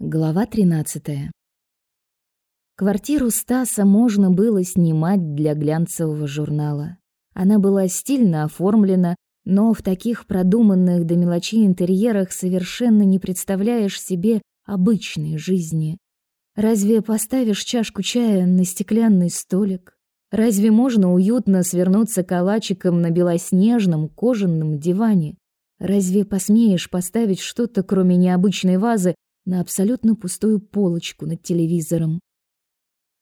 Глава 13. Квартиру Стаса можно было снимать для глянцевого журнала. Она была стильно оформлена, но в таких продуманных до мелочей интерьерах совершенно не представляешь себе обычной жизни. Разве поставишь чашку чая на стеклянный столик? Разве можно уютно свернуться калачиком на белоснежном кожаном диване? Разве посмеешь поставить что-то, кроме необычной вазы, на абсолютно пустую полочку над телевизором.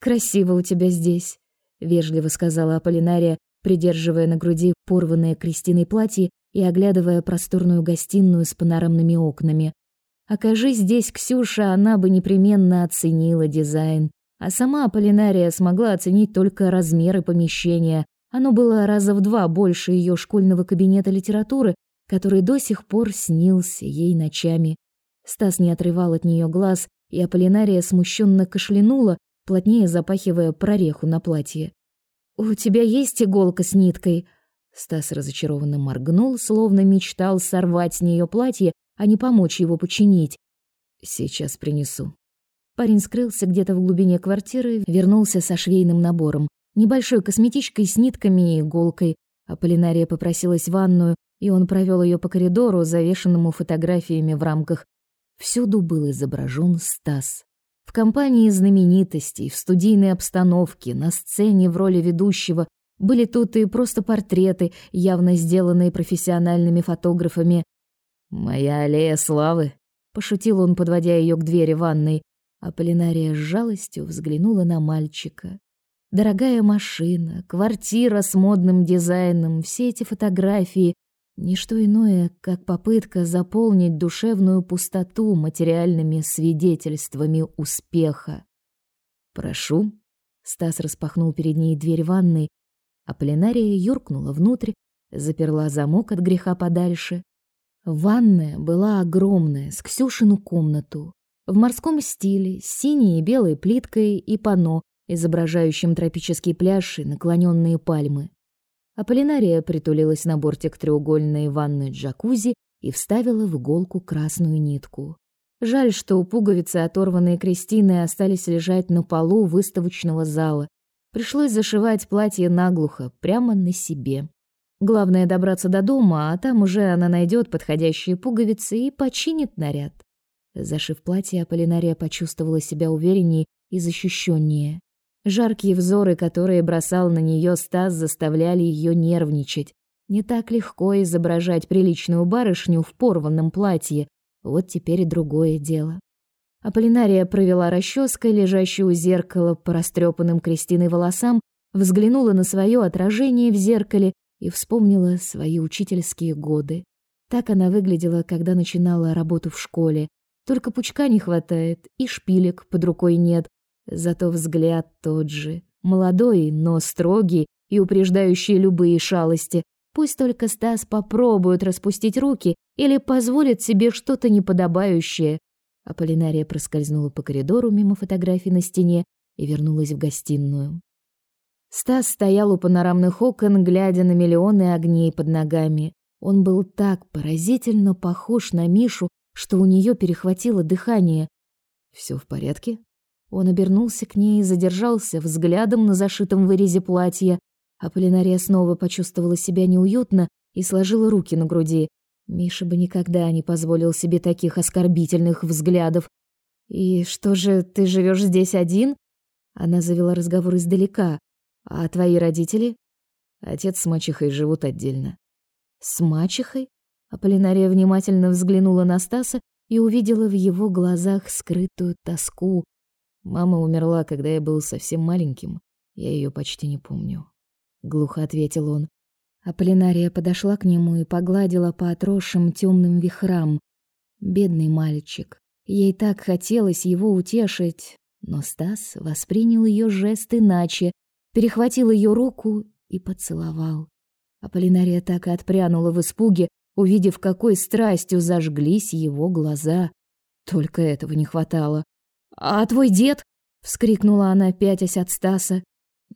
«Красиво у тебя здесь», — вежливо сказала Аполлинария, придерживая на груди порванное Кристиной платье и оглядывая просторную гостиную с панорамными окнами. Окажи здесь Ксюша, она бы непременно оценила дизайн. А сама Аполлинария смогла оценить только размеры помещения. Оно было раза в два больше ее школьного кабинета литературы, который до сих пор снился ей ночами. Стас не отрывал от нее глаз, и Аполлинария смущенно кашлянула, плотнее запахивая прореху на платье. «У тебя есть иголка с ниткой?» Стас разочарованно моргнул, словно мечтал сорвать с нее платье, а не помочь его починить. «Сейчас принесу». Парень скрылся где-то в глубине квартиры, вернулся со швейным набором, небольшой косметичкой с нитками и иголкой. Аполлинария попросилась в ванную, и он провел ее по коридору, завешенному фотографиями в рамках Всюду был изображен Стас. В компании знаменитостей, в студийной обстановке, на сцене в роли ведущего были тут и просто портреты, явно сделанные профессиональными фотографами. «Моя аллея славы», — пошутил он, подводя ее к двери ванной. А Полинария с жалостью взглянула на мальчика. Дорогая машина, квартира с модным дизайном, все эти фотографии, Ничто иное, как попытка заполнить душевную пустоту материальными свидетельствами успеха. «Прошу». Стас распахнул перед ней дверь ванной, а Полинария юркнула внутрь, заперла замок от греха подальше. Ванная была огромная, с Ксюшину комнату, в морском стиле, с синей и белой плиткой и панно, изображающим тропический пляж и наклоненные пальмы. Аполлинария притулилась на бортик треугольной ванной джакузи и вставила в иголку красную нитку. Жаль, что пуговицы, оторванные Кристиной, остались лежать на полу выставочного зала. Пришлось зашивать платье наглухо, прямо на себе. Главное добраться до дома, а там уже она найдет подходящие пуговицы и починит наряд. Зашив платье, Аполлинария почувствовала себя увереннее и защищеннее. Жаркие взоры, которые бросал на нее Стас, заставляли ее нервничать. Не так легко изображать приличную барышню в порванном платье. Вот теперь и другое дело. Аполлинария провела расческой, лежащей у зеркала, по растрепанным Кристиной волосам, взглянула на свое отражение в зеркале и вспомнила свои учительские годы. Так она выглядела, когда начинала работу в школе. Только пучка не хватает, и шпилек под рукой нет, Зато взгляд тот же, молодой, но строгий и упреждающий любые шалости. Пусть только Стас попробует распустить руки или позволит себе что-то неподобающее. Аполлинария проскользнула по коридору мимо фотографий на стене и вернулась в гостиную. Стас стоял у панорамных окон, глядя на миллионы огней под ногами. Он был так поразительно похож на Мишу, что у нее перехватило дыхание. Все в порядке? Он обернулся к ней и задержался взглядом на зашитом вырезе платья. Аполлинария снова почувствовала себя неуютно и сложила руки на груди. Миша бы никогда не позволил себе таких оскорбительных взглядов. «И что же, ты живешь здесь один?» Она завела разговор издалека. «А твои родители?» Отец с мачехой живут отдельно. «С мачехой?» Аполлинария внимательно взглянула на Стаса и увидела в его глазах скрытую тоску, Мама умерла, когда я был совсем маленьким. Я ее почти не помню. Глухо ответил он. Аполлинария подошла к нему и погладила по отросшим темным вихрам. Бедный мальчик. Ей так хотелось его утешить, но Стас воспринял ее жест иначе, перехватил ее руку и поцеловал. Аполлинария так и отпрянула в испуге, увидев, какой страстью зажглись его глаза. Только этого не хватало. «А твой дед?» — вскрикнула она, пятясь от Стаса.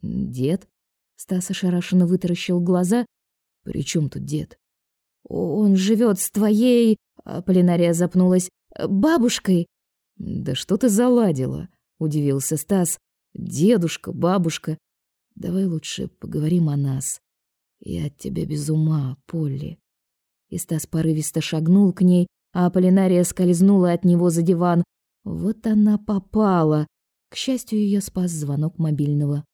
«Дед?» — Стас ошарашенно вытаращил глаза. «При чем тут дед?» «Он живет с твоей...» — Полинария запнулась. «Бабушкой?» Да что ты заладила? удивился Стас. Дедушка, бабушка. Давай лучше поговорим о нас. Я от тебя без ума, Полли. И Стас порывисто шагнул к ней, а Аполлинария скользнула от него за диван. Вот она попала. К счастью, ее спас звонок мобильного.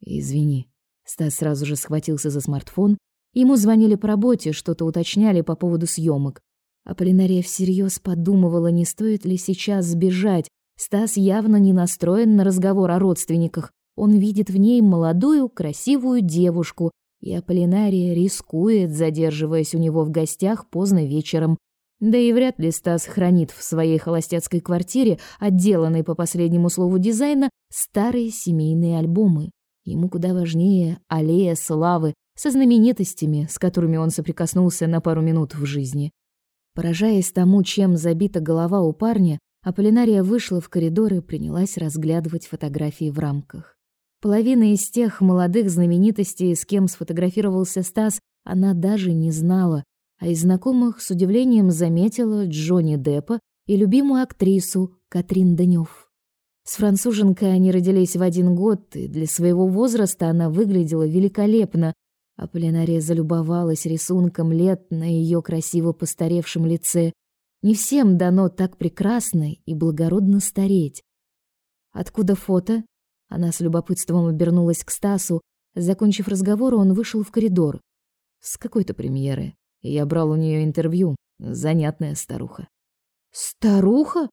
Извини. Стас сразу же схватился за смартфон. Ему звонили по работе, что-то уточняли по поводу съемок. Аполлинария всерьез подумывала, не стоит ли сейчас сбежать. Стас явно не настроен на разговор о родственниках. Он видит в ней молодую, красивую девушку, и Аполлинария рискует, задерживаясь у него в гостях поздно вечером. Да и вряд ли Стас хранит в своей холостяцкой квартире, отделанной по последнему слову дизайна, старые семейные альбомы. Ему куда важнее аллея славы со знаменитостями, с которыми он соприкоснулся на пару минут в жизни. Поражаясь тому, чем забита голова у парня, Аполлинария вышла в коридор и принялась разглядывать фотографии в рамках. Половина из тех молодых знаменитостей, с кем сфотографировался Стас, она даже не знала, а из знакомых с удивлением заметила Джонни Деппа и любимую актрису Катрин Данёв. С француженкой они родились в один год, и для своего возраста она выглядела великолепно. Аполлинария залюбовалась рисунком лет на ее красиво постаревшем лице. Не всем дано так прекрасно и благородно стареть. Откуда фото? Она с любопытством обернулась к Стасу. Закончив разговор, он вышел в коридор. С какой-то премьеры. Я брал у нее интервью. Занятная старуха. Старуха?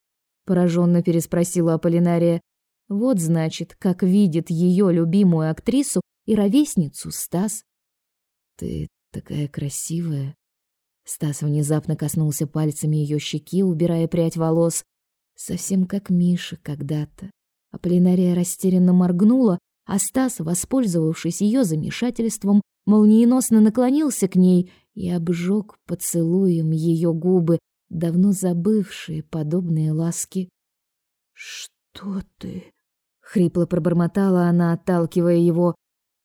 пораженно переспросила Аполлинария. Вот значит, как видит ее любимую актрису и ровесницу Стас. Ты такая красивая. Стас внезапно коснулся пальцами ее щеки, убирая прядь волос, совсем как Миша когда-то. Аполлинария растерянно моргнула, а Стас, воспользовавшись ее замешательством, молниеносно наклонился к ней и обжег поцелуем ее губы, давно забывшие подобные ласки. «Что ты?» — хрипло пробормотала она, отталкивая его.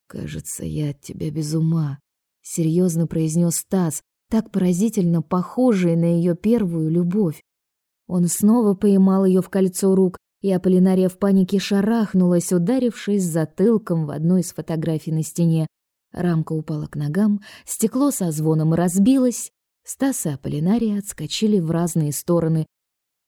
«Кажется, я от тебя без ума», — серьезно произнес Стас, так поразительно похожий на ее первую любовь. Он снова поймал ее в кольцо рук, и Аполлинария в панике шарахнулась, ударившись затылком в одну из фотографий на стене. Рамка упала к ногам, стекло со звоном разбилось. Стас и Аполлинария отскочили в разные стороны.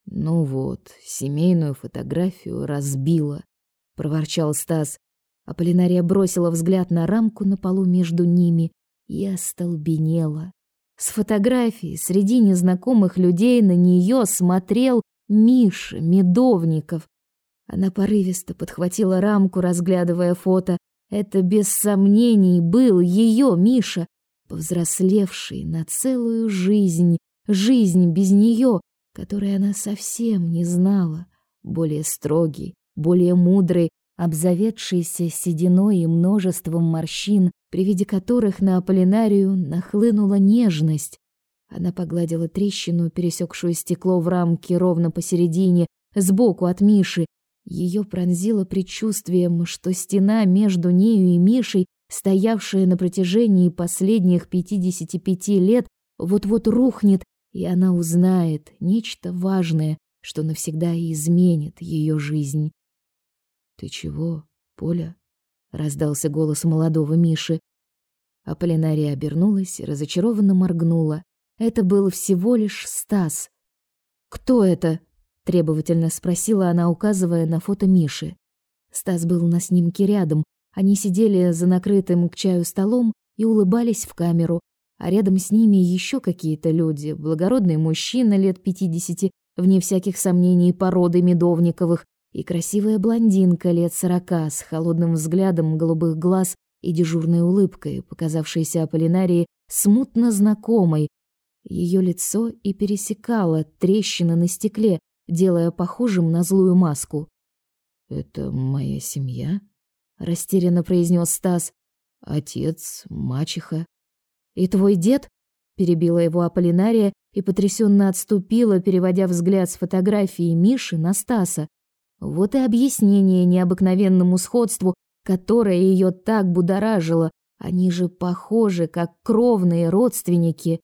«Ну вот, семейную фотографию разбила», — проворчал Стас. Аполлинария бросила взгляд на рамку на полу между ними и остолбенела. С фотографии среди незнакомых людей на нее смотрел Миша Медовников. Она порывисто подхватила рамку, разглядывая фото. Это без сомнений был ее Миша, повзрослевший на целую жизнь, жизнь без нее, которой она совсем не знала, более строгий, более мудрый, обзаведшийся сединой и множеством морщин, при виде которых на Аполлинарию нахлынула нежность, она погладила трещину, пересекшую стекло в рамке ровно посередине, сбоку от Миши. Ее пронзило предчувствием, что стена между нею и Мишей, стоявшая на протяжении последних 55 лет, вот-вот рухнет, и она узнает нечто важное, что навсегда изменит ее жизнь. «Ты чего, Поля?» — раздался голос молодого Миши. Аполлинария обернулась и разочарованно моргнула. Это был всего лишь Стас. «Кто это?» — требовательно спросила она, указывая на фото Миши. Стас был на снимке рядом. Они сидели за накрытым к чаю столом и улыбались в камеру, а рядом с ними еще какие-то люди, благородный мужчина лет пятидесяти, вне всяких сомнений породы Медовниковых, и красивая блондинка лет сорока с холодным взглядом голубых глаз и дежурной улыбкой, показавшейся Аполлинарии смутно знакомой, ее лицо и пересекала трещина на стекле, делая похожим на злую маску. «Это моя семья?» — растерянно произнес Стас. «Отец, мачеха». «И твой дед?» — перебила его Аполлинария и потрясенно отступила, переводя взгляд с фотографии Миши на Стаса. Вот и объяснение необыкновенному сходству, которое ее так будоражило. Они же похожи, как кровные родственники.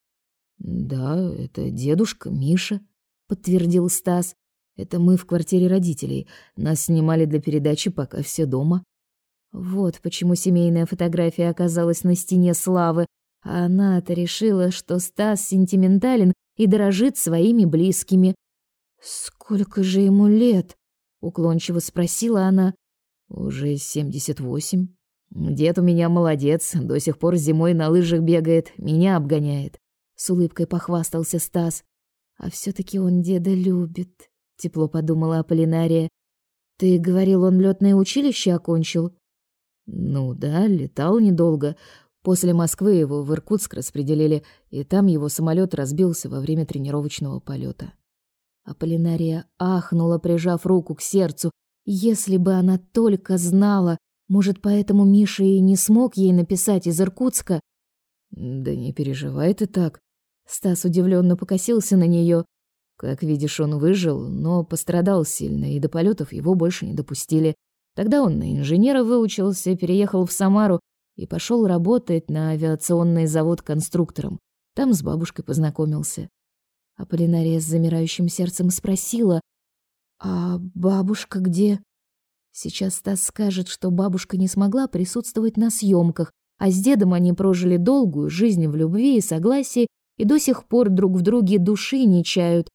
Да, это дедушка Миша, подтвердил Стас. Это мы в квартире родителей. Нас снимали для передачи, пока все дома. Вот почему семейная фотография оказалась на стене Славы, а она-то решила, что Стас сентиментален и дорожит своими близкими. «Сколько же ему лет?» — уклончиво спросила она. «Уже семьдесят восемь. Дед у меня молодец, до сих пор зимой на лыжах бегает, меня обгоняет». С улыбкой похвастался Стас. «А все таки он деда любит», — тепло подумала Аполлинария. «Ты говорил, он летное училище окончил?» «Ну да, летал недолго. После Москвы его в Иркутск распределили, и там его самолет разбился во время тренировочного полета. Аполлинария ахнула, прижав руку к сердцу. Если бы она только знала, может, поэтому Миша и не смог ей написать из Иркутска. Да не переживай ты так. Стас удивленно покосился на нее. Как видишь, он выжил, но пострадал сильно, и до полетов его больше не допустили. Тогда он на инженера выучился, переехал в Самару и пошел работать на авиационный завод конструктором. Там с бабушкой познакомился. Аполлинария с замирающим сердцем спросила, «А бабушка где?» Сейчас Стас скажет, что бабушка не смогла присутствовать на съемках, а с дедом они прожили долгую жизнь в любви и согласии и до сих пор друг в друге души не чают.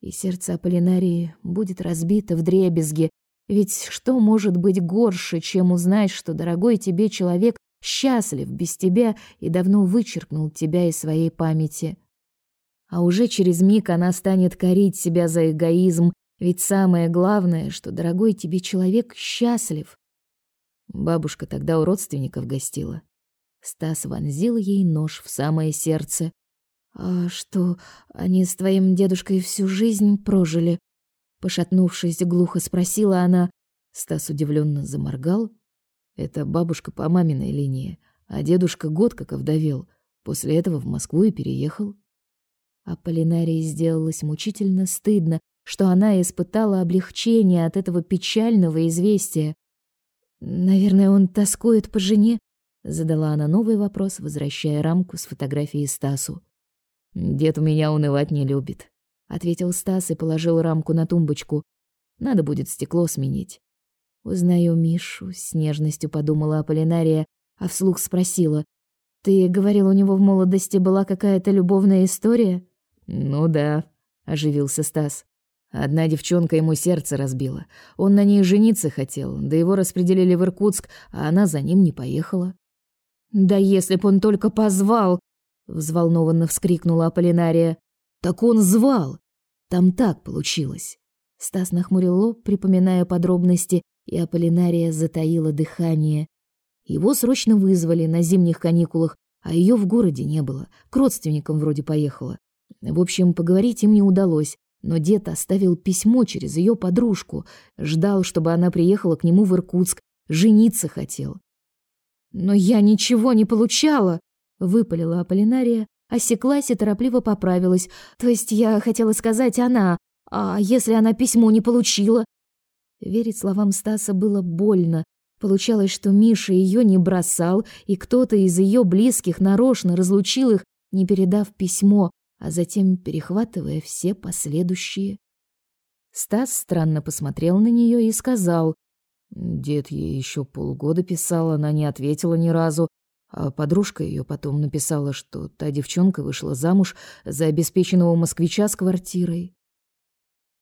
И сердце Аполлинарии будет разбито в дребезги, ведь что может быть горше, чем узнать, что дорогой тебе человек счастлив без тебя и давно вычеркнул тебя из своей памяти. А уже через миг она станет корить себя за эгоизм, ведь самое главное, что дорогой тебе человек счастлив. Бабушка тогда у родственников гостила. Стас вонзил ей нож в самое сердце. А что, они с твоим дедушкой всю жизнь прожили? Пошатнувшись, глухо спросила она. Стас удивленно заморгал, это бабушка по маминой линии, а дедушка год как овдовел. После этого в Москву и переехал. А Полинарии сделалось мучительно стыдно, что она испытала облегчение от этого печального известия. «Наверное, он тоскует по жене?» — задала она новый вопрос, возвращая рамку с фотографией Стасу. «Дед у меня унывать не любит», — ответил Стас и положил рамку на тумбочку. «Надо будет стекло сменить». Узнаю Мишу, с нежностью подумала Аполлинария, а вслух спросила: "Ты говорил, у него в молодости была какая-то любовная история?" "Ну да", оживился Стас. Одна девчонка ему сердце разбила. Он на ней жениться хотел, да его распределили в Иркутск, а она за ним не поехала. Да если б он только позвал, взволнованно вскрикнула Аполлинария. Так он звал. Там так получилось. Стас нахмурил лоб, припоминая подробности, и Аполлинария затаила дыхание. Его срочно вызвали на зимних каникулах, а ее в городе не было, к родственникам вроде поехала. В общем, поговорить им не удалось, но дед оставил письмо через ее подружку, ждал, чтобы она приехала к нему в Иркутск, жениться хотел. «Но я ничего не получала!» — выпалила Аполлинария, осеклась и торопливо поправилась. «То есть я хотела сказать она, а если она письмо не получила?» Верить словам Стаса было больно. Получалось, что Миша ее не бросал, и кто-то из ее близких нарочно разлучил их, не передав письмо, а затем перехватывая все последующие. Стас странно посмотрел на нее и сказал: "Дед ей еще полгода писал, она не ответила ни разу, а подружка ее потом написала, что та девчонка вышла замуж за обеспеченного москвича с квартирой".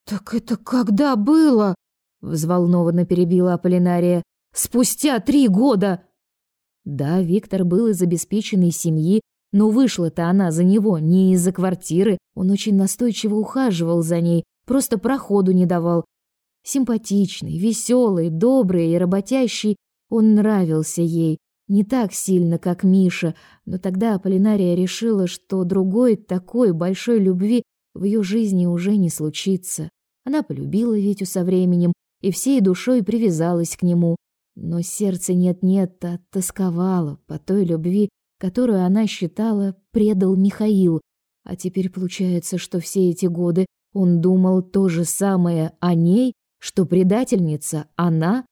Так это когда было? взволнованно перебила Аполлинария. Спустя три года. Да, Виктор был из обеспеченной семьи, но вышла-то она за него не из-за квартиры. Он очень настойчиво ухаживал за ней, просто проходу не давал. Симпатичный, веселый, добрый и работящий, он нравился ей. Не так сильно, как Миша, но тогда Аполлинария решила, что другой такой большой любви в ее жизни уже не случится. Она полюбила Витю со временем, и всей душой привязалась к нему, но сердце нет-нет тосковало по той любви, которую она считала предал Михаил. А теперь получается, что все эти годы он думал то же самое о ней, что предательница она.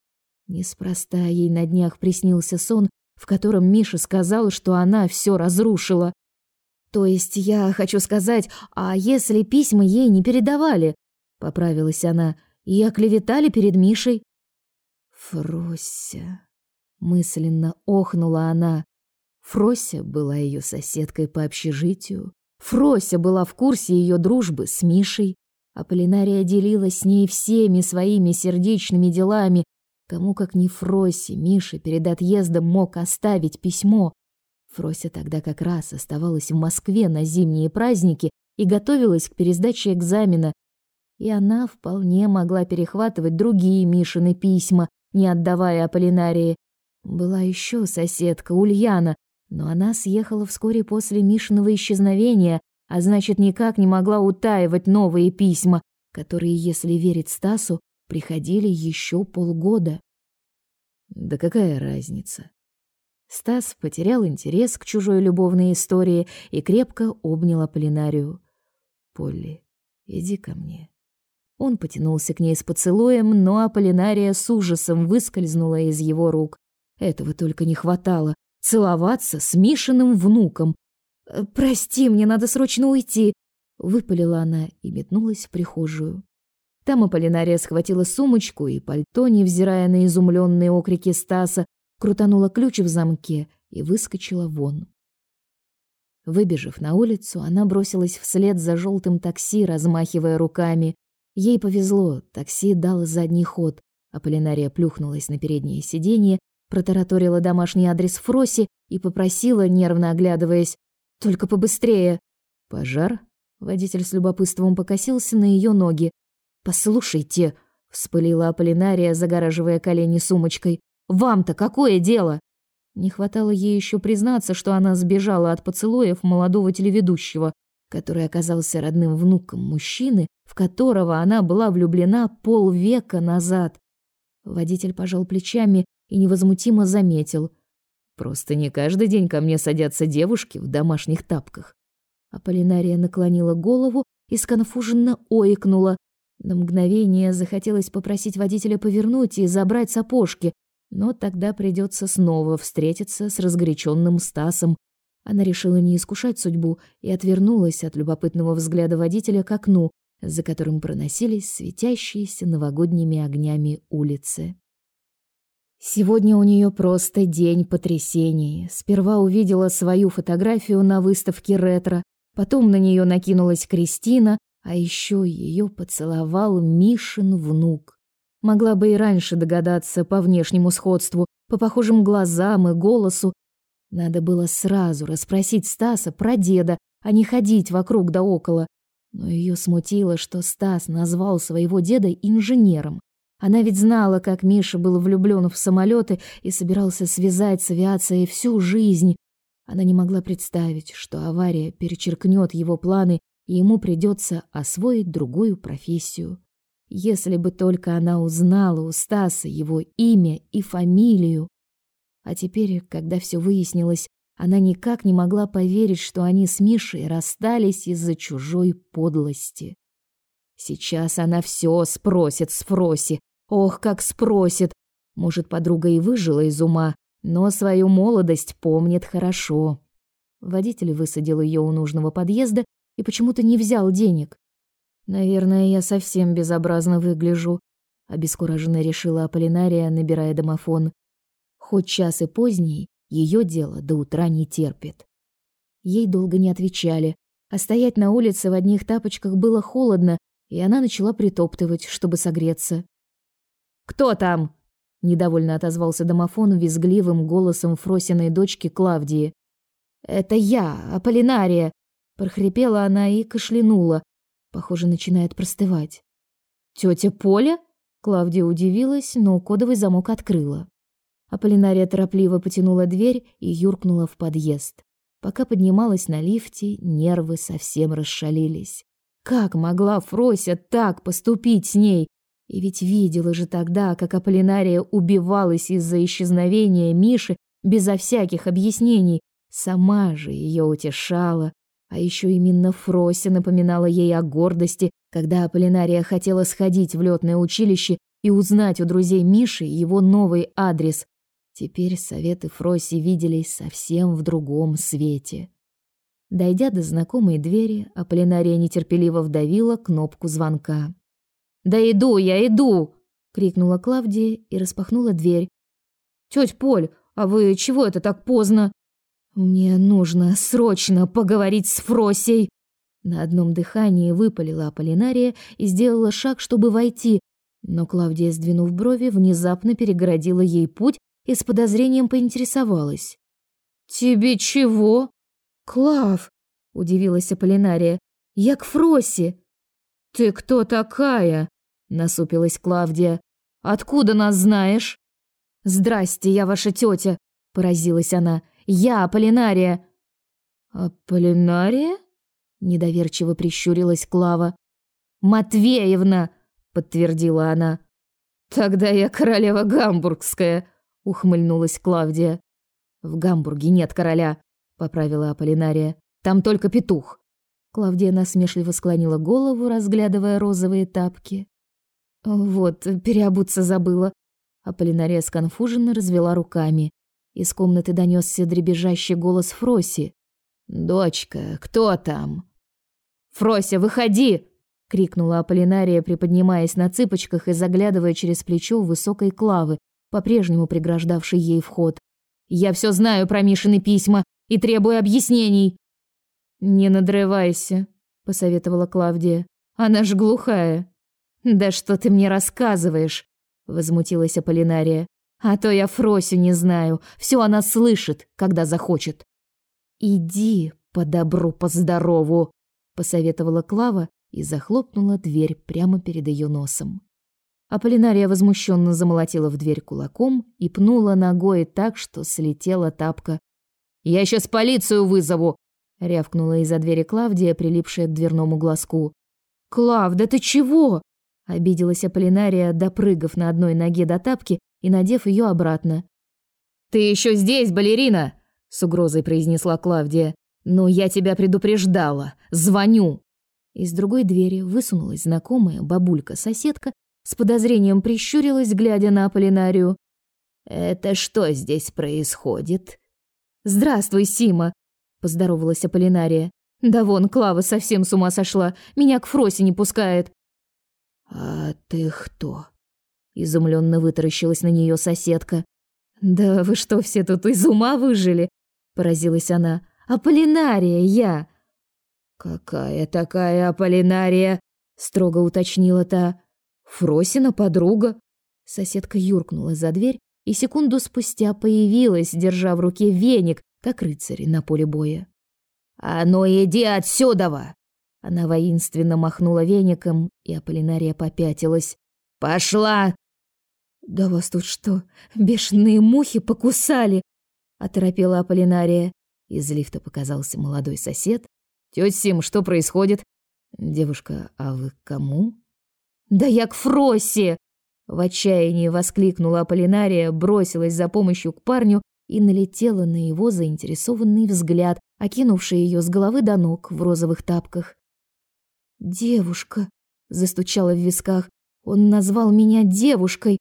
Неспроста ей на днях приснился сон, в котором Миша сказал, что она все разрушила. То есть я хочу сказать, а если письма ей не передавали? поправилась она. И оклеветали перед Мишей. Фрося, мысленно охнула она. Фрося была ее соседкой по общежитию. Фрося была в курсе ее дружбы с Мишей. Аполлинария делилась с ней всеми своими сердечными делами. Кому как не Фросе, Миша перед отъездом мог оставить письмо. Фрося тогда как раз оставалась в Москве на зимние праздники и готовилась к пересдаче экзамена. И она вполне могла перехватывать другие Мишины письма, не отдавая Аполлинарии. Была еще соседка Ульяна, но она съехала вскоре после Мишиного исчезновения, а значит, никак не могла утаивать новые письма, которые, если верить Стасу, приходили еще полгода. Да какая разница? Стас потерял интерес к чужой любовной истории и крепко обнял Аполлинарию. «Полли, иди ко мне». Он потянулся к ней с поцелуем, но Аполлинария с ужасом выскользнула из его рук. Этого только не хватало — целоваться с Мишиным внуком. «Э, «Прости, мне надо срочно уйти», — выпалила она и метнулась в прихожую. Там Аполлинария схватила сумочку и пальто, невзирая на изумленные окрики Стаса, крутанула ключ в замке и выскочила вон. Выбежав на улицу, она бросилась вслед за желтым такси, размахивая руками. Ей повезло, такси дало задний ход. Аполлинария плюхнулась на переднее сиденье, протараторила домашний адрес Фроси и попросила, нервно оглядываясь, «Только побыстрее!» «Пожар?» Водитель с любопытством покосился на ее ноги. «Послушайте!» — вспылила Аполлинария, загораживая колени сумочкой. «Вам-то какое дело?» Не хватало ей еще признаться, что она сбежала от поцелуев молодого телеведущего, который оказался родным внуком мужчины, в которого она была влюблена полвека назад. Водитель пожал плечами и невозмутимо заметил: "Просто не каждый день ко мне садятся девушки в домашних тапках". Аполлинария наклонила голову и сконфуженно ойкнула. На мгновение захотелось попросить водителя повернуть и забрать сапожки, но тогда придется снова встретиться с разгоряченным Стасом. Она решила не искушать судьбу и отвернулась от любопытного взгляда водителя к окну, за которым проносились светящиеся новогодними огнями улицы. Сегодня у нее просто день потрясений. Сперва увидела свою фотографию на выставке ретро, потом на нее накинулась Кристина, а еще ее поцеловал Мишин внук. Могла бы и раньше догадаться по внешнему сходству, по похожим глазам и голосу. Надо было сразу расспросить Стаса про деда, а не ходить вокруг да около. Но ее смутило, что Стас назвал своего деда инженером. Она ведь знала, как Миша был влюблен в самолеты и собирался связать с авиацией всю жизнь. Она не могла представить, что авария перечеркнет его планы, и ему придется освоить другую профессию. Если бы только она узнала у Стаса его имя и фамилию. А теперь, когда все выяснилось, она никак не могла поверить, что они с Мишей расстались из-за чужой подлости. Сейчас она все спросит с Фроси. Ох, как спросит. Может, подруга и выжила из ума, но свою молодость помнит хорошо. Водитель высадил ее у нужного подъезда и почему-то не взял денег. Наверное, я совсем безобразно выгляжу, обескураженно решила Аполлинария, набирая домофон. Хоть час и поздний, ее дело до утра не терпит. Ей долго не отвечали, а стоять на улице в одних тапочках было холодно, и она начала притоптывать, чтобы согреться. Кто там? недовольно отозвался домофон визгливым голосом Фросиной дочки Клавдии. Это я, Аполлинария, прохрипела она и кашлянула, Похоже, начинает простывать. Тетя Поля? Клавдия удивилась, но кодовый замок открыла. Аполлинария торопливо потянула дверь и юркнула в подъезд. Пока поднималась на лифте, нервы совсем расшалились. Как могла Фрося так поступить с ней? И ведь видела же тогда, как Аполлинария убивалась из-за исчезновения Миши безо всяких объяснений. Сама же ее утешала, а еще именно Фрося напоминала ей о гордости, когда Аполлинария хотела сходить в летное училище и узнать у друзей Миши его новый адрес. Теперь советы Фроси виделись совсем в другом свете. Дойдя до знакомой двери, Аполлинария нетерпеливо вдавила кнопку звонка. Да иду я, иду!» — крикнула Клавдия и распахнула дверь. «Тёть Поль, а вы чего это так поздно?» «Мне нужно срочно поговорить с Фросей!» На одном дыхании выпалила Аполлинария и сделала шаг, чтобы войти, но Клавдия, сдвинув брови, внезапно перегородила ей путь и с подозрением поинтересовалась. «Тебе чего?» «Клав!» — удивилась Аполлинария. «Я к Фросе!» «Ты кто такая?» — насупилась Клавдия. «Откуда нас знаешь?» «Здрасте, я ваша тетя!» — поразилась она. «Я Аполлинария!» «Аполлинария?» — недоверчиво прищурилась Клава. «Матвеевна!» — подтвердила она. «Тогда я королева гамбургская!» — ухмыльнулась Клавдия. «В Гамбурге нет короля», — поправила Аполлинария. «Там только петух». Клавдия насмешливо склонила голову, разглядывая розовые тапки. «Вот, переобуться забыла». Аполлинария сконфуженно развела руками. Из комнаты донесся дребезжащий голос Фроси. «Дочка, кто там?» «Фрося, выходи!» — крикнула Аполлинария, приподнимаясь на цыпочках и заглядывая через плечо высокой Клавы, по-прежнему преграждавшей ей вход. «Я все знаю про Мишины письма и требую объяснений!» «Не надрывайся», — посоветовала Клавдия. «Она ж глухая». «Да что ты мне рассказываешь?» — возмутилась Аполлинария. «А то я Фросю не знаю. Все она слышит, когда захочет». «Иди по добру, по здорову», — посоветовала Клава и захлопнула дверь прямо перед ее носом. Аполлинария возмущенно замолотила в дверь кулаком и пнула ногой так, что слетела тапка. «Я сейчас полицию вызову!» — рявкнула из-за двери Клавдия, прилипшая к дверному глазку. «Клав, да ты чего?» — обиделась Аполлинария, допрыгав на одной ноге до тапки и надев ее обратно. «Ты еще здесь, балерина!» — с угрозой произнесла Клавдия. «Ну, я тебя предупреждала. Звоню!» Из другой двери высунулась знакомая бабулька-соседка с подозрением прищурилась, глядя на Аполлинарию. «Это что здесь происходит?» «Здравствуй, Сима!» — поздоровалась Аполлинария. «Да вон, Клава совсем с ума сошла, меня к Фросе не пускает». «А ты кто?» — изумленно вытаращилась на нее соседка. «Да вы что, все тут из ума выжили?» — поразилась она. «Аполлинария я!» «Какая такая Аполлинария?» — строго уточнила та. Фросина подруга. Соседка юркнула за дверь и секунду спустя появилась, держа в руке веник, как рыцарь на поле боя. «А ну иди отсюда!» Она воинственно махнула веником, и Аполлинария попятилась. «Пошла!» «Да вас тут что, бешеные мухи покусали?» оторопела Аполлинария. Из лифта показался молодой сосед. «Тётя Сим, что происходит?» «Девушка, а вы кому?» «Да я к Фросе!» В отчаянии воскликнула Аполлинария, бросилась за помощью к парню и налетела на его заинтересованный взгляд, окинувший ее с головы до ног в розовых тапках. «Девушка!» — застучала в висках. «Он назвал меня девушкой!»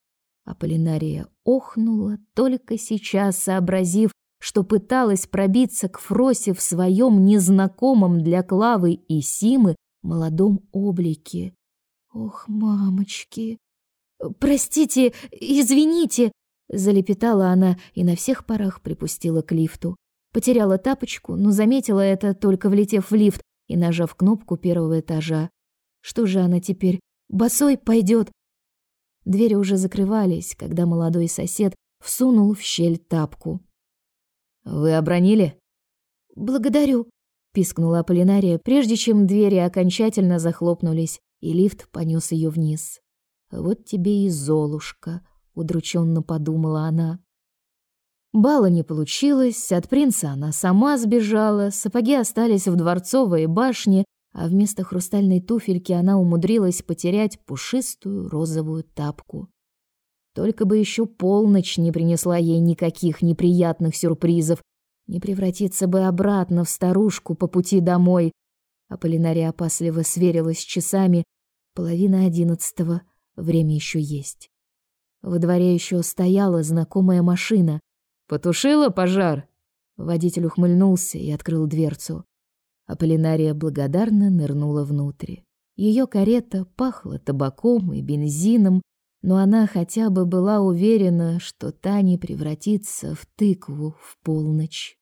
Аполлинария охнула, только сейчас сообразив, что пыталась пробиться к Фросе в своем незнакомом для Клавы и Симы молодом облике. Ох, мамочки. Простите, извините, залепетала она и на всех парах припустила к лифту. Потеряла тапочку, но заметила это только влетев в лифт и нажав кнопку первого этажа. Что же она теперь босой пойдет? Двери уже закрывались, когда молодой сосед всунул в щель тапку. Вы обронили? Благодарю, пискнула Полинария, прежде чем двери окончательно захлопнулись и лифт понес ее вниз. Вот тебе и Золушка, удрученно подумала она. Бала не получилось, от принца она сама сбежала, сапоги остались в дворцовой башне, а вместо хрустальной туфельки она умудрилась потерять пушистую розовую тапку. Только бы еще полночь не принесла ей никаких неприятных сюрпризов, не превратиться бы обратно в старушку по пути домой, Аполлинария опасливо сверилась с часами. Половина одиннадцатого, время еще есть. Во дворе еще стояла знакомая машина. «Потушила пожар?» Водитель ухмыльнулся и открыл дверцу. Аполлинария благодарно нырнула внутрь. Ее карета пахла табаком и бензином, но она хотя бы была уверена, что та не превратится в тыкву в полночь.